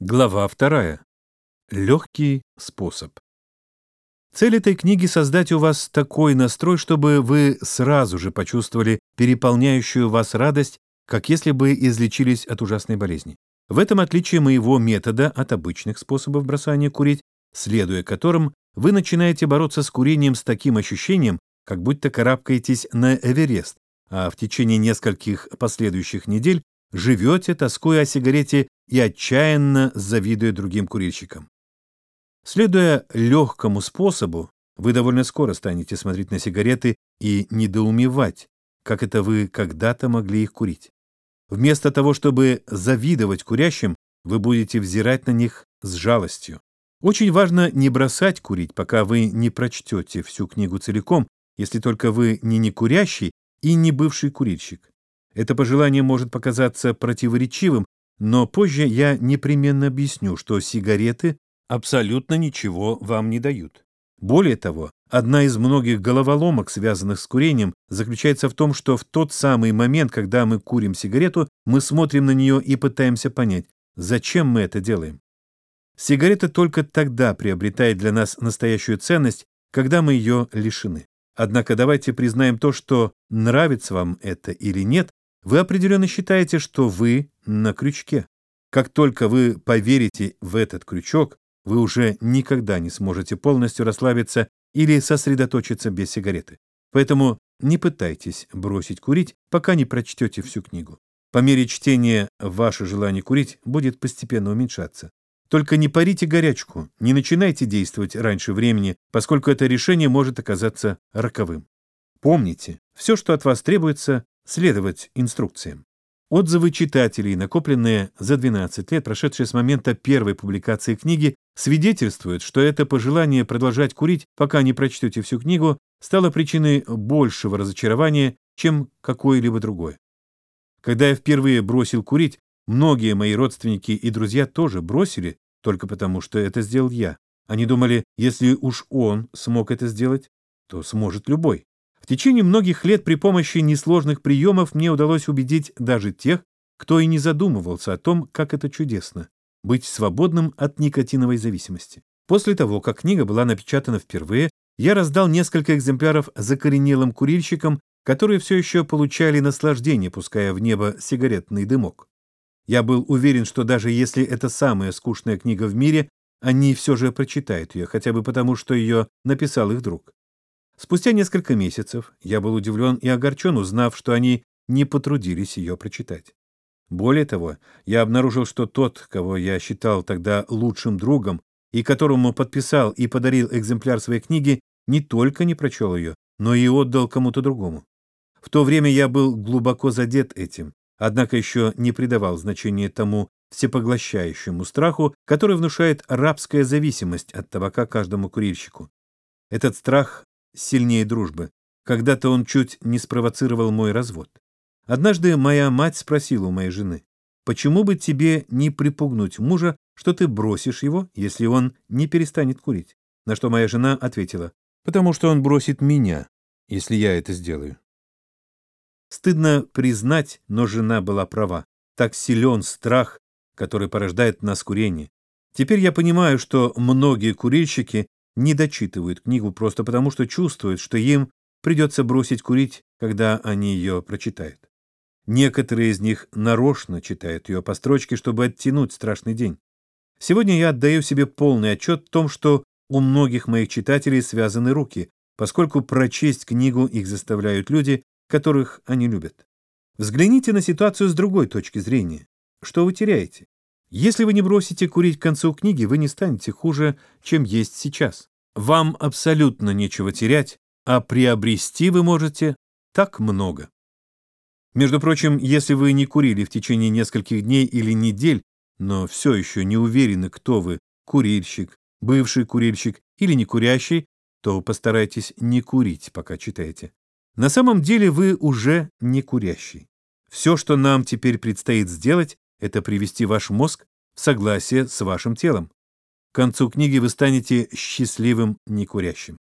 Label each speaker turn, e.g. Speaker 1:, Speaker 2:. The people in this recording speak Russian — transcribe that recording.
Speaker 1: Глава вторая. Легкий способ. Цель этой книги — создать у вас такой настрой, чтобы вы сразу же почувствовали переполняющую вас радость, как если бы излечились от ужасной болезни. В этом отличие моего метода от обычных способов бросания курить, следуя которым вы начинаете бороться с курением с таким ощущением, как будто карабкаетесь на Эверест, а в течение нескольких последующих недель живете, тоскуя о сигарете и отчаянно завидуя другим курильщикам. Следуя легкому способу, вы довольно скоро станете смотреть на сигареты и недоумевать, как это вы когда-то могли их курить. Вместо того, чтобы завидовать курящим, вы будете взирать на них с жалостью. Очень важно не бросать курить, пока вы не прочтете всю книгу целиком, если только вы не некурящий и не бывший курильщик. Это пожелание может показаться противоречивым, но позже я непременно объясню, что сигареты абсолютно ничего вам не дают. Более того, одна из многих головоломок, связанных с курением, заключается в том, что в тот самый момент, когда мы курим сигарету, мы смотрим на нее и пытаемся понять, зачем мы это делаем. Сигарета только тогда приобретает для нас настоящую ценность, когда мы ее лишены. Однако давайте признаем то, что нравится вам это или нет, вы определенно считаете, что вы на крючке. Как только вы поверите в этот крючок, вы уже никогда не сможете полностью расслабиться или сосредоточиться без сигареты. Поэтому не пытайтесь бросить курить, пока не прочтете всю книгу. По мере чтения ваше желание курить будет постепенно уменьшаться. Только не парите горячку, не начинайте действовать раньше времени, поскольку это решение может оказаться роковым. Помните, все, что от вас требуется, следовать инструкциям. Отзывы читателей, накопленные за 12 лет, прошедшие с момента первой публикации книги, свидетельствуют, что это пожелание продолжать курить, пока не прочтете всю книгу, стало причиной большего разочарования, чем какое-либо другое. Когда я впервые бросил курить, многие мои родственники и друзья тоже бросили, только потому что это сделал я. Они думали, если уж он смог это сделать, то сможет любой. В течение многих лет при помощи несложных приемов мне удалось убедить даже тех, кто и не задумывался о том, как это чудесно — быть свободным от никотиновой зависимости. После того, как книга была напечатана впервые, я раздал несколько экземпляров закоренелым курильщикам, которые все еще получали наслаждение, пуская в небо сигаретный дымок. Я был уверен, что даже если это самая скучная книга в мире, они все же прочитают ее, хотя бы потому, что ее написал их друг. Спустя несколько месяцев я был удивлен и огорчен, узнав, что они не потрудились ее прочитать. Более того, я обнаружил, что тот, кого я считал тогда лучшим другом и которому подписал и подарил экземпляр своей книги, не только не прочел ее, но и отдал кому-то другому. В то время я был глубоко задет этим, однако еще не придавал значения тому всепоглощающему страху, который внушает рабская зависимость от табака каждому курильщику. Этот страх сильнее дружбы. Когда-то он чуть не спровоцировал мой развод. Однажды моя мать спросила у моей жены, почему бы тебе не припугнуть мужа, что ты бросишь его, если он не перестанет курить? На что моя жена ответила, потому что он бросит меня, если я это сделаю. Стыдно признать, но жена была права. Так силен страх, который порождает нас курение. Теперь я понимаю, что многие курильщики не дочитывают книгу просто потому, что чувствуют, что им придется бросить курить, когда они ее прочитают. Некоторые из них нарочно читают ее по строчке, чтобы оттянуть страшный день. Сегодня я отдаю себе полный отчет в том, что у многих моих читателей связаны руки, поскольку прочесть книгу их заставляют люди, которых они любят. Взгляните на ситуацию с другой точки зрения. Что вы теряете? Если вы не бросите курить к концу книги, вы не станете хуже, чем есть сейчас. Вам абсолютно нечего терять, а приобрести вы можете так много. Между прочим, если вы не курили в течение нескольких дней или недель, но все еще не уверены, кто вы, курильщик, бывший курильщик или не курящий, то постарайтесь не курить, пока читаете. На самом деле вы уже не курящий. Все, что нам теперь предстоит сделать, это привести ваш мозг в согласие с вашим телом. К концу книги вы станете счастливым некурящим.